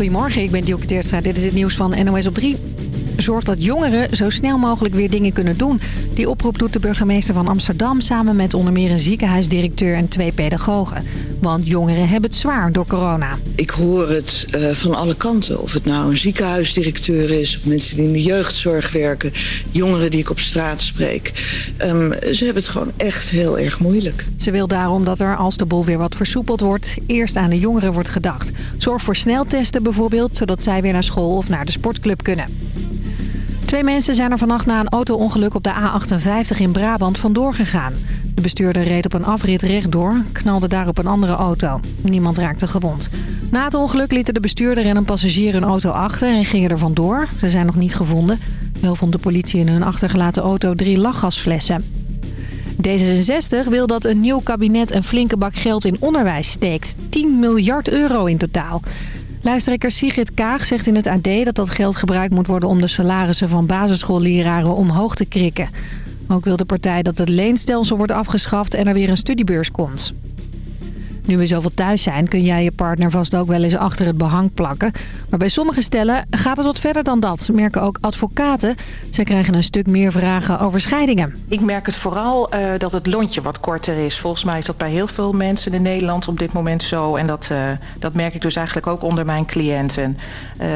Goedemorgen, ik ben Dielke Teertstra. Dit is het nieuws van NOS op 3 zorgt dat jongeren zo snel mogelijk weer dingen kunnen doen. Die oproep doet de burgemeester van Amsterdam samen met onder meer een ziekenhuisdirecteur en twee pedagogen. Want jongeren hebben het zwaar door corona. Ik hoor het uh, van alle kanten. Of het nou een ziekenhuisdirecteur is of mensen die in de jeugdzorg werken. Jongeren die ik op straat spreek. Um, ze hebben het gewoon echt heel erg moeilijk. Ze wil daarom dat er, als de boel weer wat versoepeld wordt, eerst aan de jongeren wordt gedacht. Zorg voor sneltesten bijvoorbeeld, zodat zij weer naar school of naar de sportclub kunnen. Twee mensen zijn er vannacht na een auto-ongeluk op de A58 in Brabant vandoor gegaan. De bestuurder reed op een afrit rechtdoor, knalde daar op een andere auto. Niemand raakte gewond. Na het ongeluk lieten de bestuurder en een passagier een auto achter en gingen er vandoor. Ze zijn nog niet gevonden. Wel vond de politie in hun achtergelaten auto drie lachgasflessen. D66 wil dat een nieuw kabinet een flinke bak geld in onderwijs steekt. 10 miljard euro in totaal. Lijsttrekker Sigrid Kaag zegt in het AD dat dat geld gebruikt moet worden om de salarissen van basisschoolleraren omhoog te krikken. Ook wil de partij dat het leenstelsel wordt afgeschaft en er weer een studiebeurs komt. Nu we zoveel thuis zijn kun jij je partner vast ook wel eens achter het behang plakken. Maar bij sommige stellen gaat het wat verder dan dat, merken ook advocaten. Zij krijgen een stuk meer vragen over scheidingen. Ik merk het vooral uh, dat het lontje wat korter is. Volgens mij is dat bij heel veel mensen in Nederland op dit moment zo. En dat, uh, dat merk ik dus eigenlijk ook onder mijn cliënten. Uh,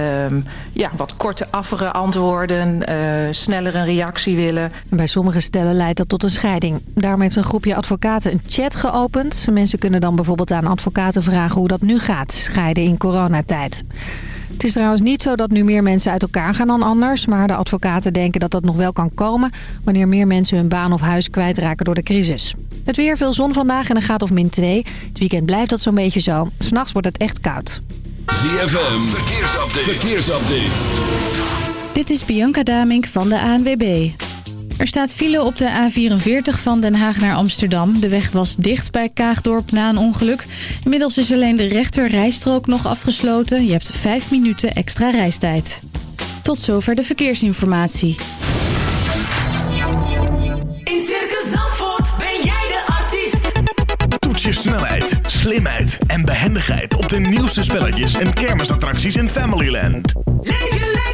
ja, wat korte, affere antwoorden, uh, sneller een reactie willen. Bij sommige stellen leidt dat tot een scheiding. Daarom heeft een groepje advocaten een chat geopend. Mensen kunnen dan bijvoorbeeld aan advocaten vragen hoe dat nu gaat, scheiden in coronatijd. Het is trouwens niet zo dat nu meer mensen uit elkaar gaan dan anders... maar de advocaten denken dat dat nog wel kan komen... wanneer meer mensen hun baan of huis kwijtraken door de crisis. Het weer, veel zon vandaag en een graad of min 2. Het weekend blijft dat zo'n beetje zo. S'nachts wordt het echt koud. ZFM, verkeersupdate. verkeersupdate. Dit is Bianca Damink van de ANWB. Er staat file op de A44 van Den Haag naar Amsterdam. De weg was dicht bij Kaagdorp na een ongeluk. Inmiddels is alleen de rechter rijstrook nog afgesloten. Je hebt vijf minuten extra reistijd. Tot zover de verkeersinformatie. In Circus Zandvoort ben jij de artiest. Toets je snelheid, slimheid en behendigheid op de nieuwste spelletjes en kermisattracties in Familyland. Leef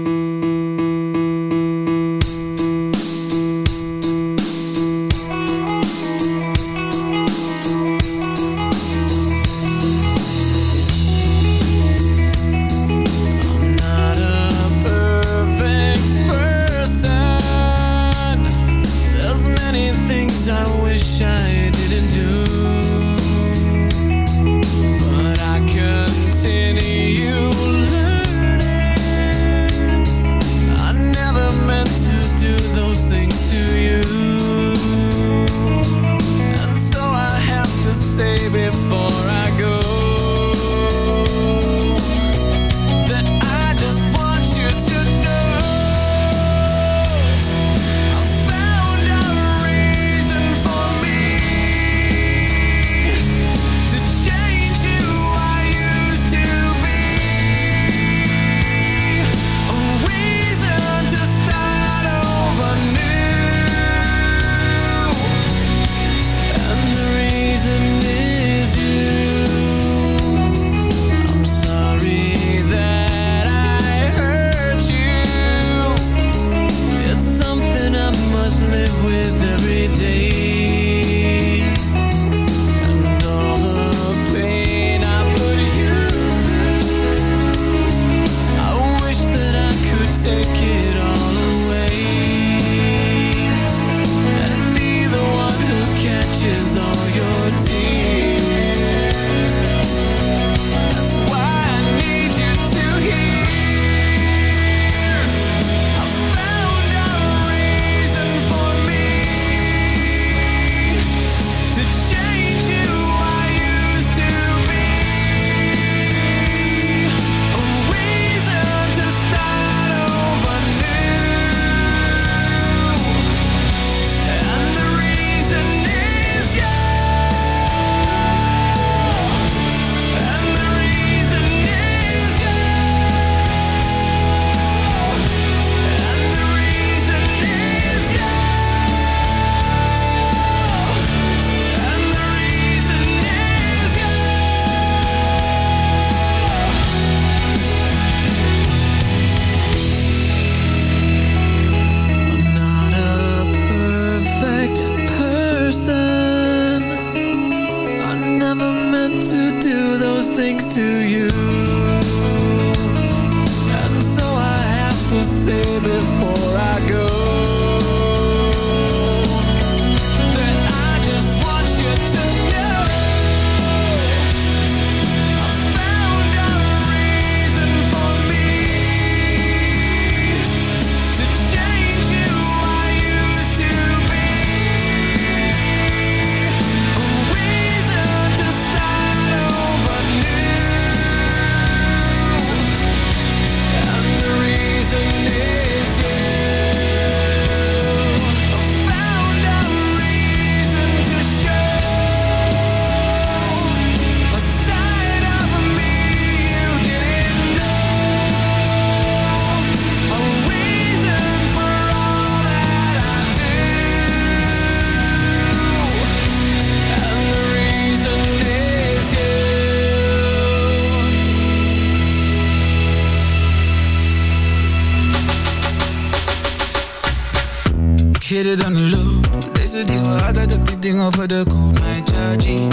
Voor de koop, mijn chargy.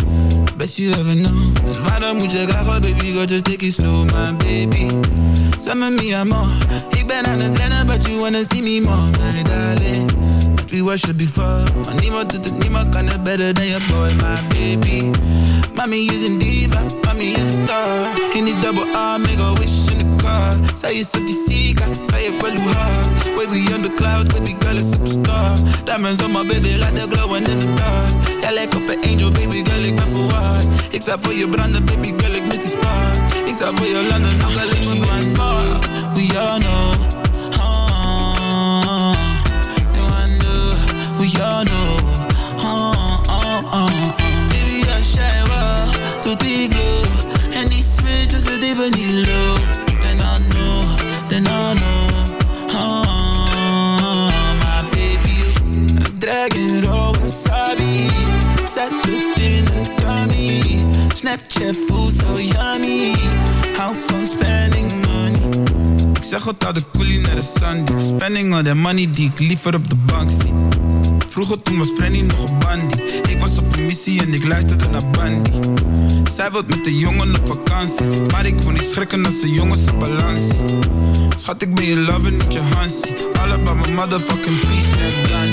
Best you ever know. Dus waarom moet je wat, baby, girl, just take it slow, my baby. Some me amor. Ik ben aan het rennen, but you wanna see me more, my darling. But we worship before. Maar niemand doet het, niemand kan het better than your boy, my baby. Mommy is diva, mommy is a star. In die double R, make a wish in the. Zij is op die zieke, zij heeft wel hoe hard. Baby on the cloud, baby girl is superstar. Diamonds on my baby, like they're glowing in the dark. Jij lijkt op een angel, baby girl, ik ben verwaard. Ik zou voor je branden, baby girl, ik mis die spark. Ik zou voor je landen, nog wel ik me mijn far. We all know. ah, no wonder, We all know. ah, ah, ah. Baby, I shine well, tot die glow. En die switch is het even niet low. Snapchat voelt zo yummy. Hou van spending money. Ik zeg het al de coolie naar de sandy. Spending all that money die ik liever op de bank zie. Vroeger toen was Frenny nog een bandie. Ik was op een missie en ik luisterde naar Bandy. Zij wilt met de jongen op vakantie. Maar ik wil niet schrikken als de jongens op balans. Schat, ik ben je lover, niet je Hansie. All about motherfucking peace, net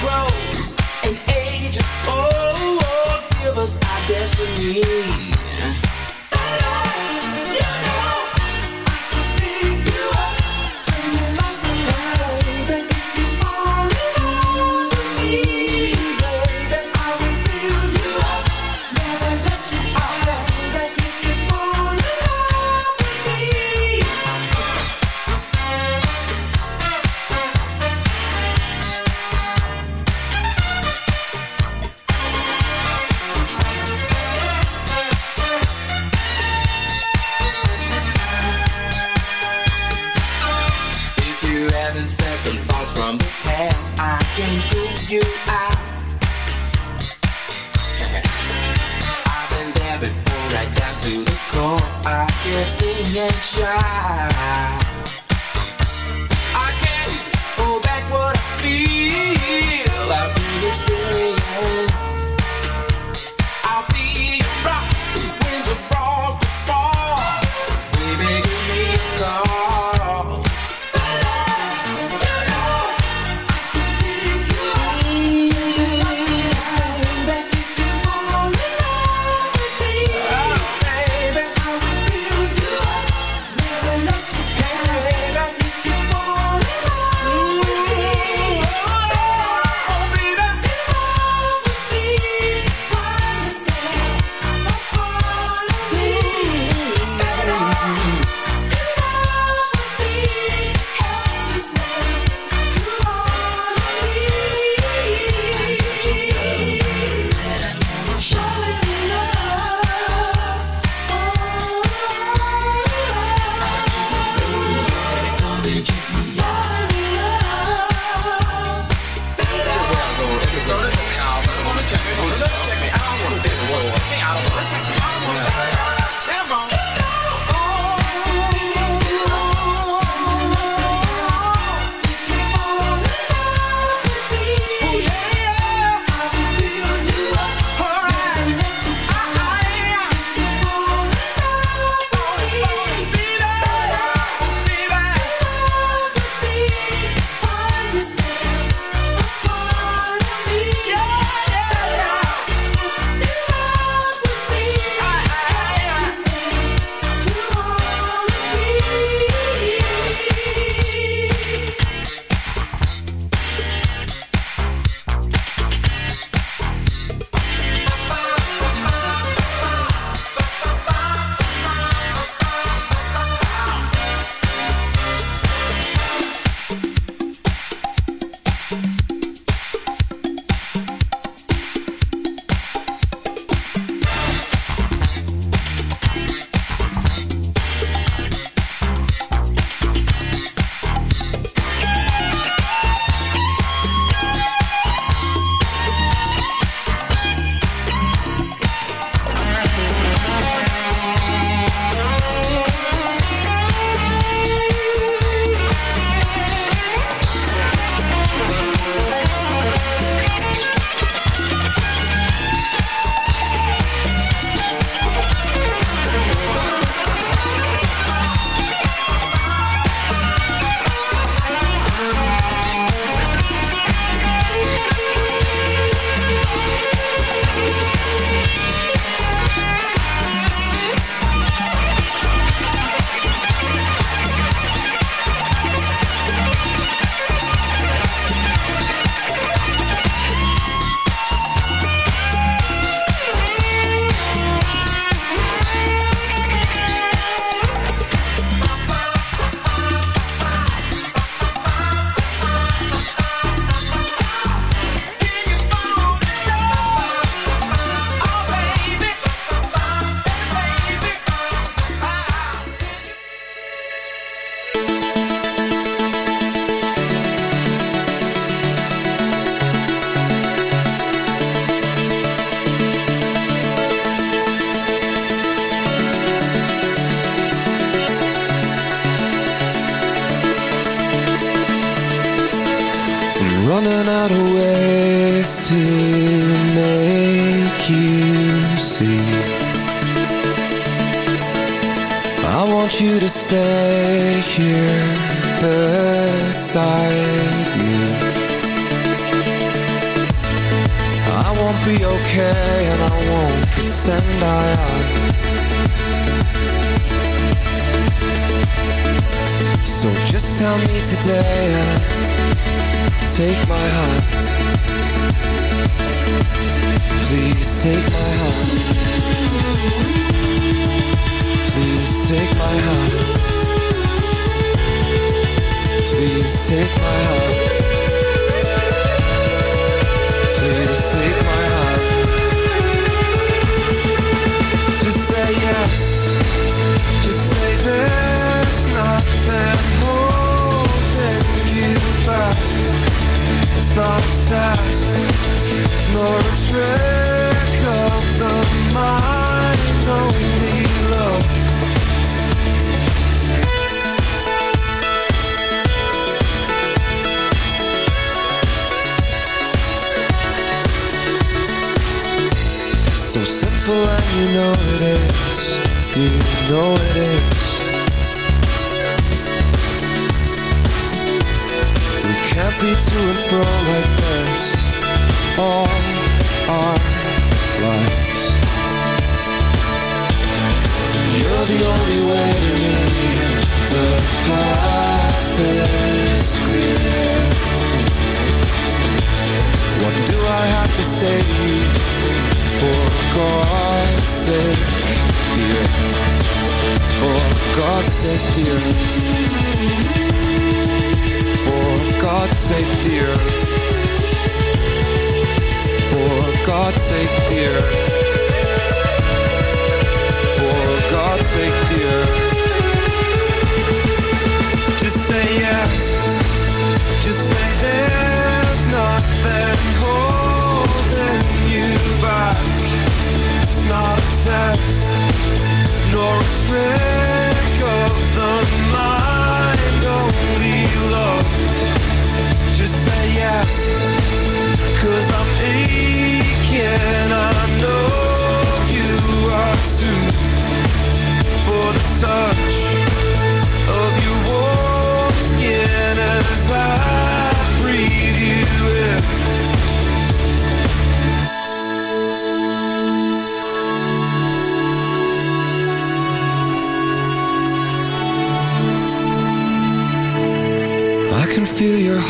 grows and ages. Oh, oh give us our destiny.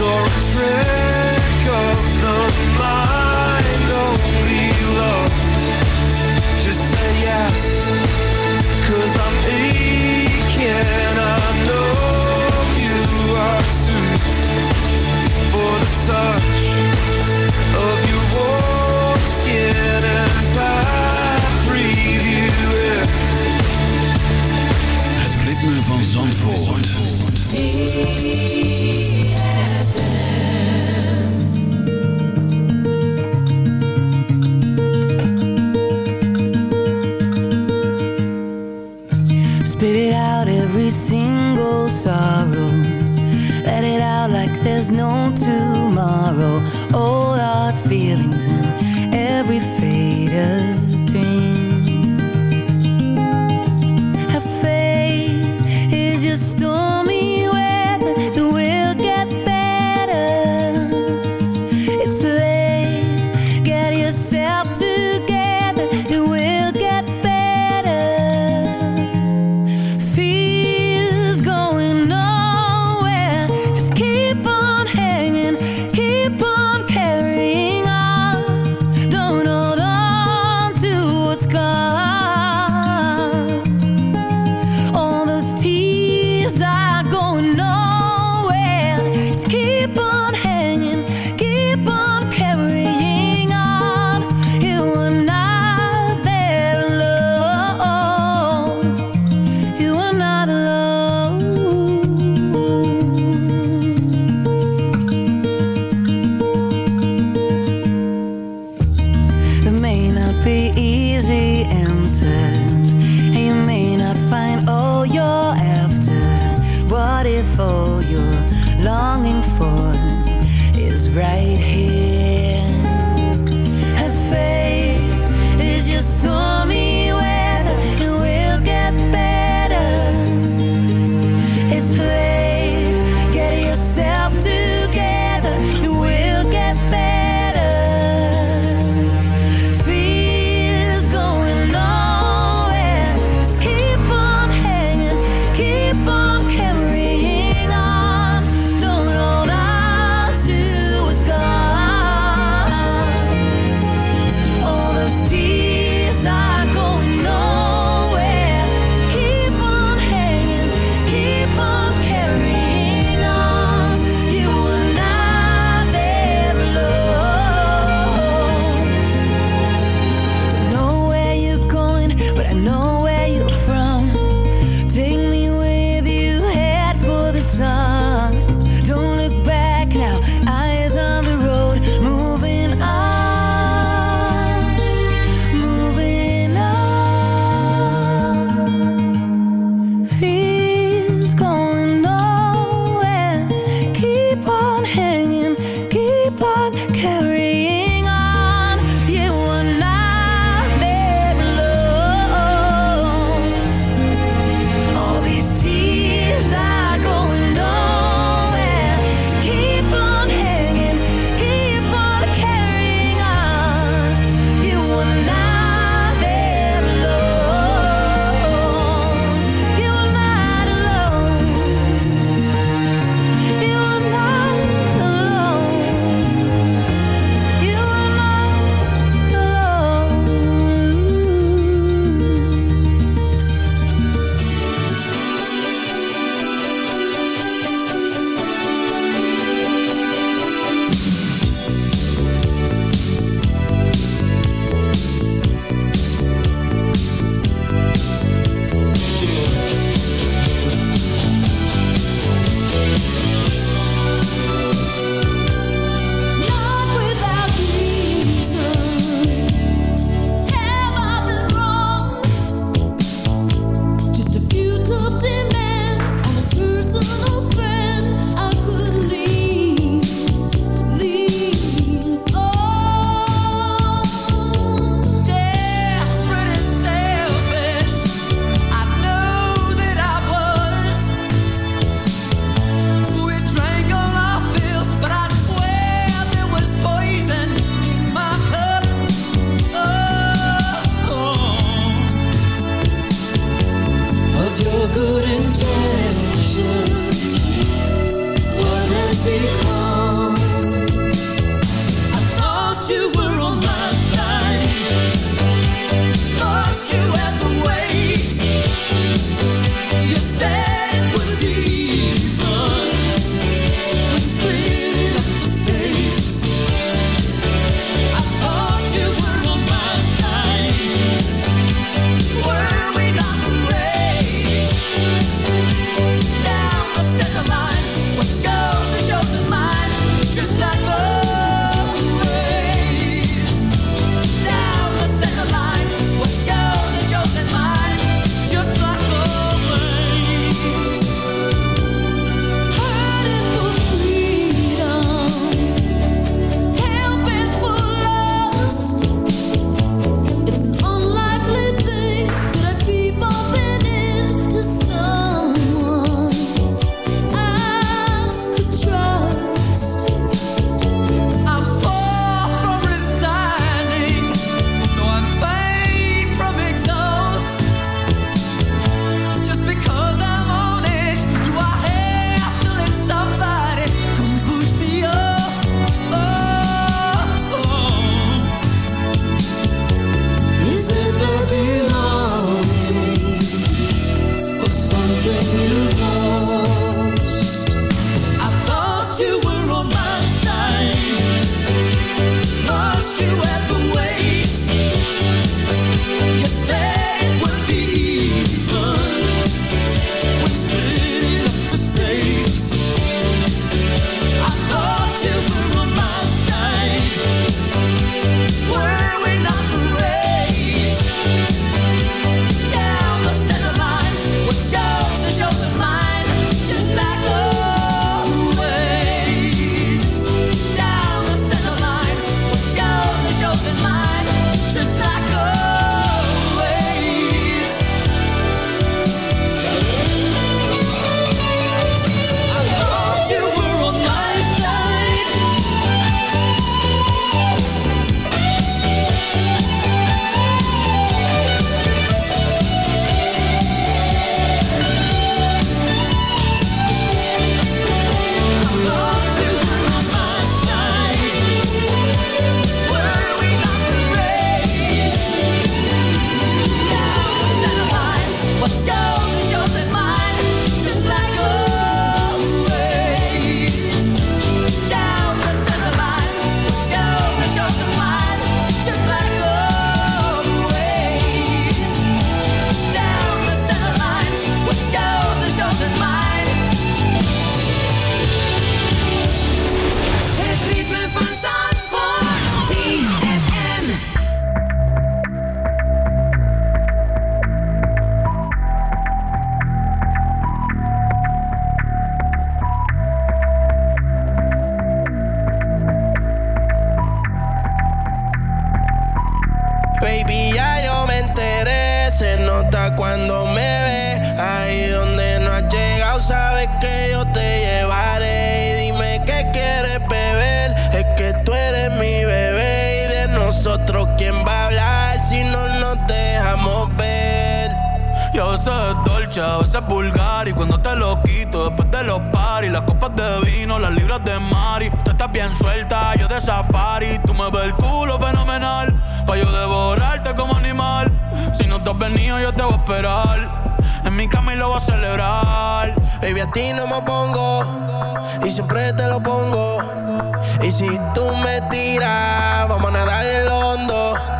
Nor a trick of the mind. Only love. Just say yes. Cause I'm aching, I know you are too For the touch of your warm skin as I breathe you in Het ritme van Zandvoort. Spit tomorrow. All our feelings in every faded dream. Have faith is your stormy sabes que yo te llevaré. Y dime qué quieres beber, es que tú eres mi bebé. Y de nosotros, ¿quién va a hablar si no nos dejamos ver? Yo es dolce, a veces vulgar Y cuando te lo quito después de los paris Las de vino, las libras de Mari. Tú estás bien suelta, yo de safari. Tú me ves el culo fenomenal Pa' yo devorarte como animal. Si no te has venido yo te voy a esperar. En mi cama y lo voy a celebrar. Baby, a ti no me opongo y siempre te lo pongo. Y si tú me tiras, vamos a nadar el hondo.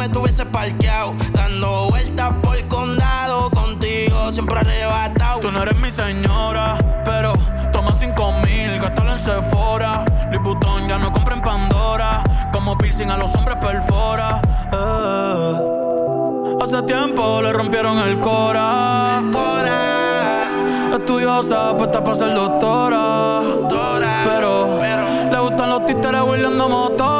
me tuviese parqueado. Dando vueltas por el condado. Contigo siempre arrebatado. Tú no eres mi señora, pero toma cinco mil, gástalo en Sephora. Louis Vuitton ya no compra en Pandora. Como piercing a los hombres perfora. Eh. Hace tiempo le rompieron el cora. Estudiosa, puesta para ser doctora. Pero le gustan los títeres huirleando motora.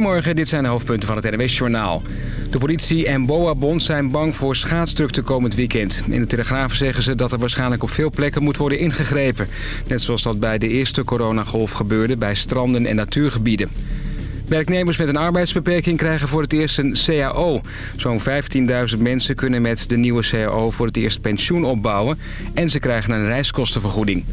Goedemorgen, dit zijn de hoofdpunten van het NWS-journaal. De politie en BOA-bond zijn bang voor schaatsdrukte komend weekend. In de Telegraaf zeggen ze dat er waarschijnlijk op veel plekken moet worden ingegrepen. Net zoals dat bij de eerste coronagolf gebeurde bij stranden en natuurgebieden. Werknemers met een arbeidsbeperking krijgen voor het eerst een CAO. Zo'n 15.000 mensen kunnen met de nieuwe CAO voor het eerst pensioen opbouwen... en ze krijgen een reiskostenvergoeding.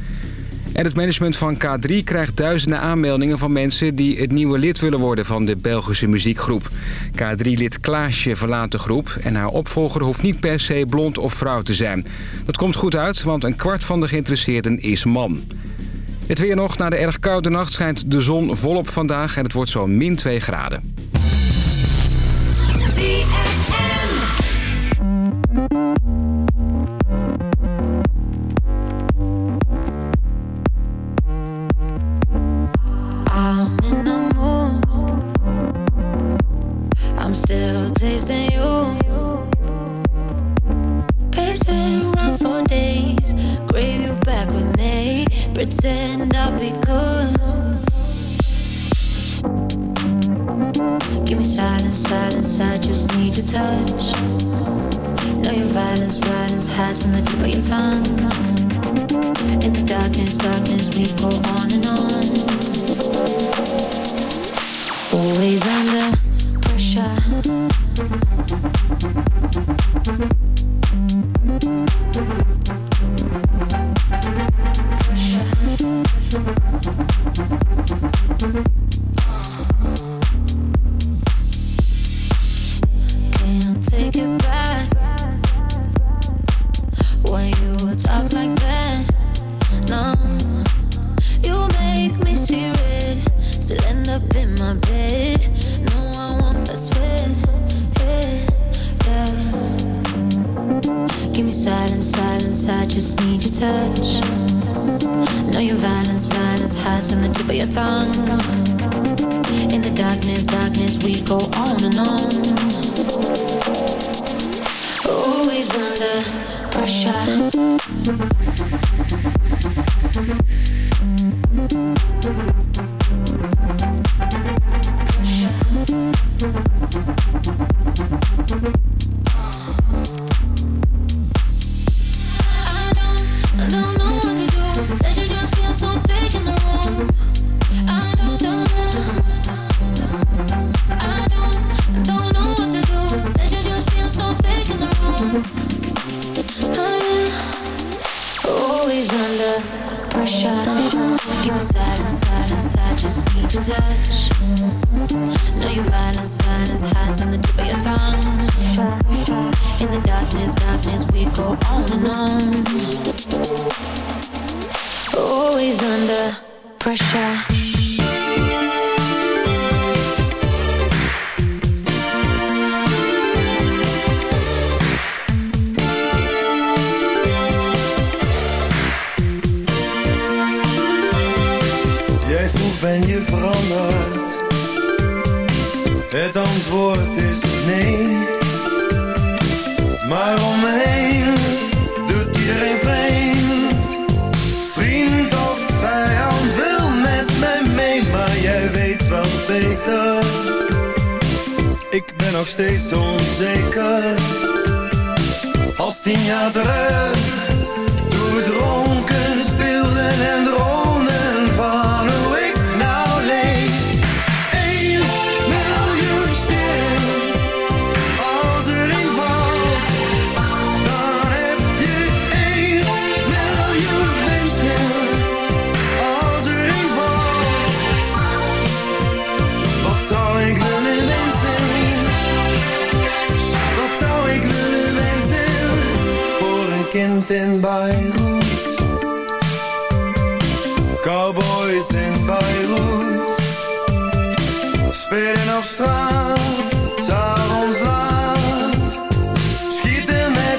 En het management van K3 krijgt duizenden aanmeldingen van mensen... die het nieuwe lid willen worden van de Belgische muziekgroep. K3-lid Klaasje verlaat de groep... en haar opvolger hoeft niet per se blond of vrouw te zijn. Dat komt goed uit, want een kwart van de geïnteresseerden is man. Het weer nog. Na de erg koude nacht schijnt de zon volop vandaag... en het wordt zo'n min 2 graden.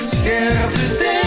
scherp. Dus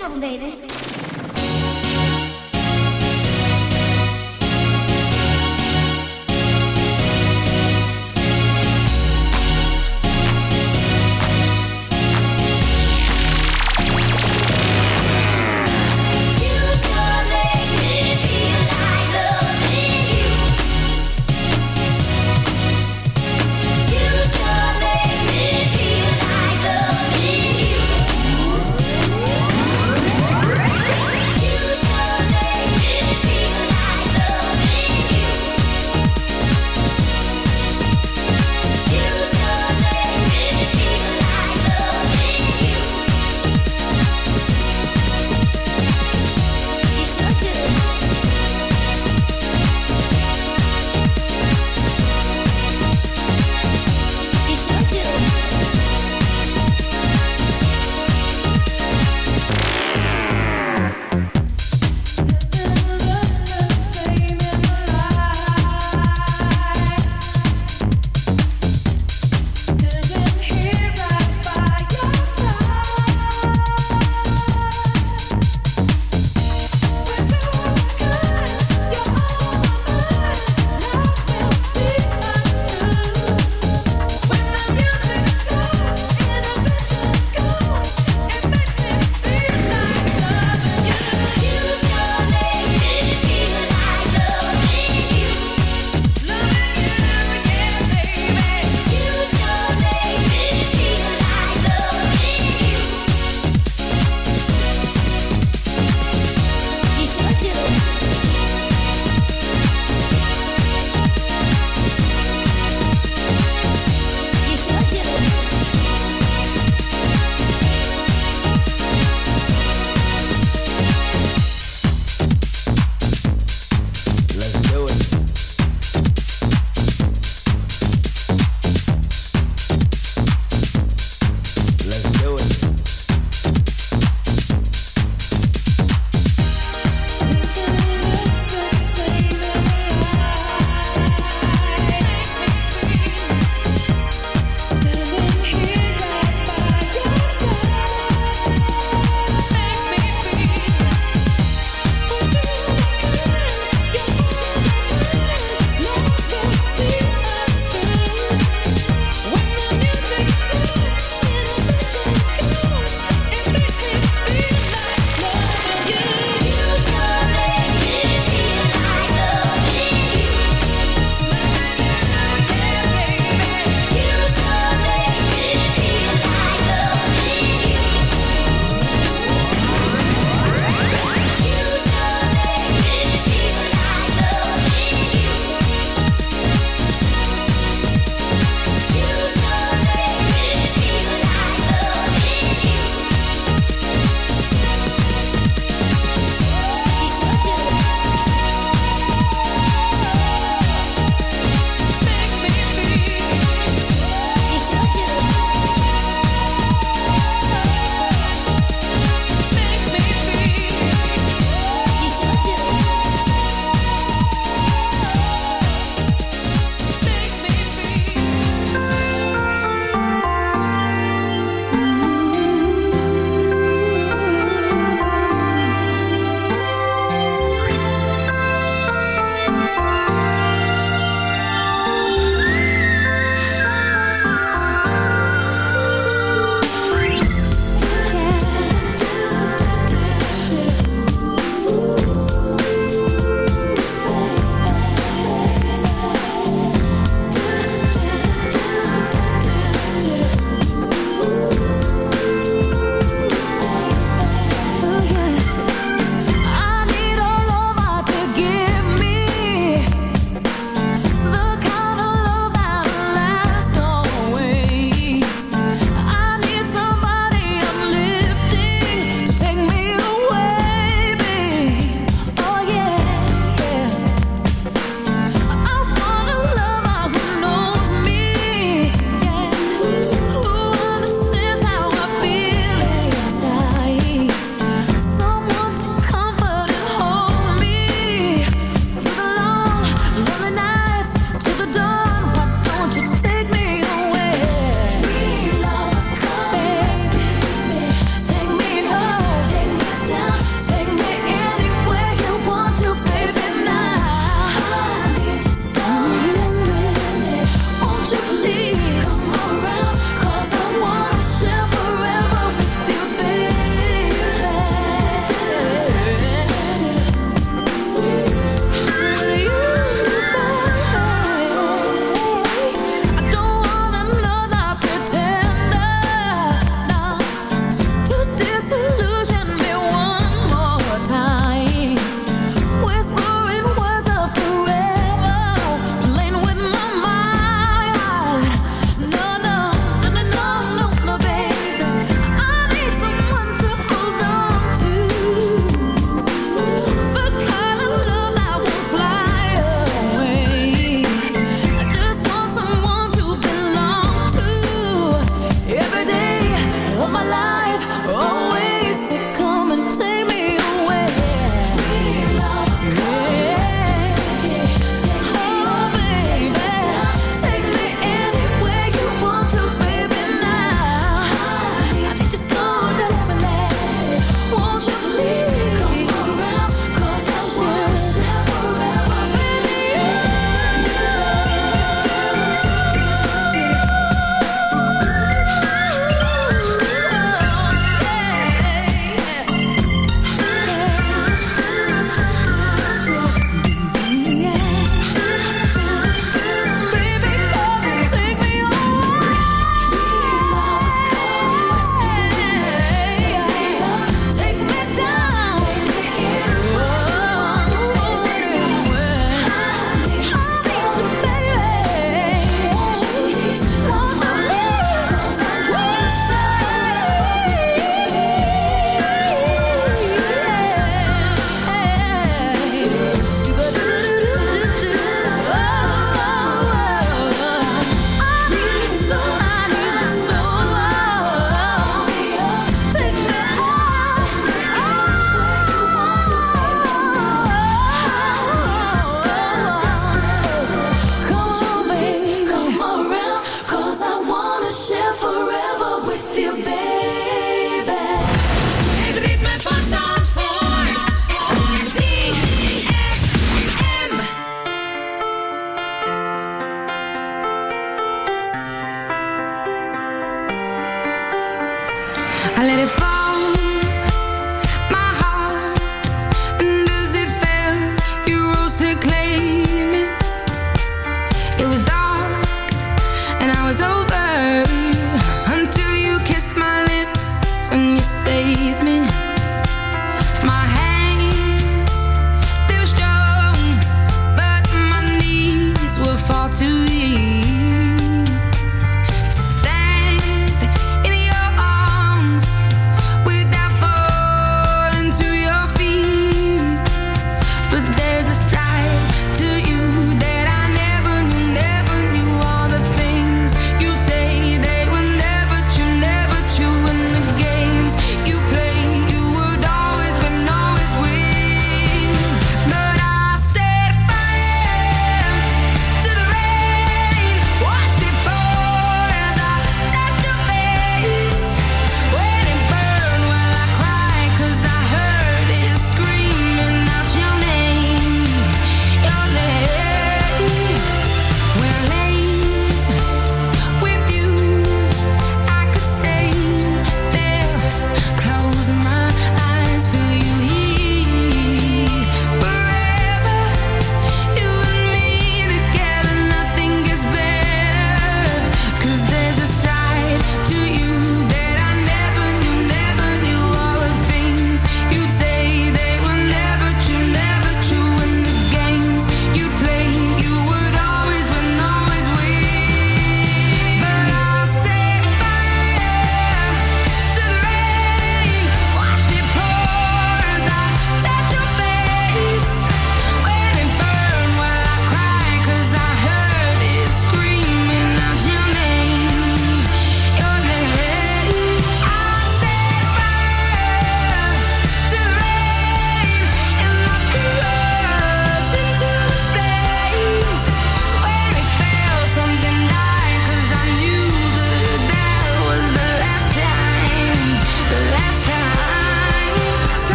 Listen up, baby.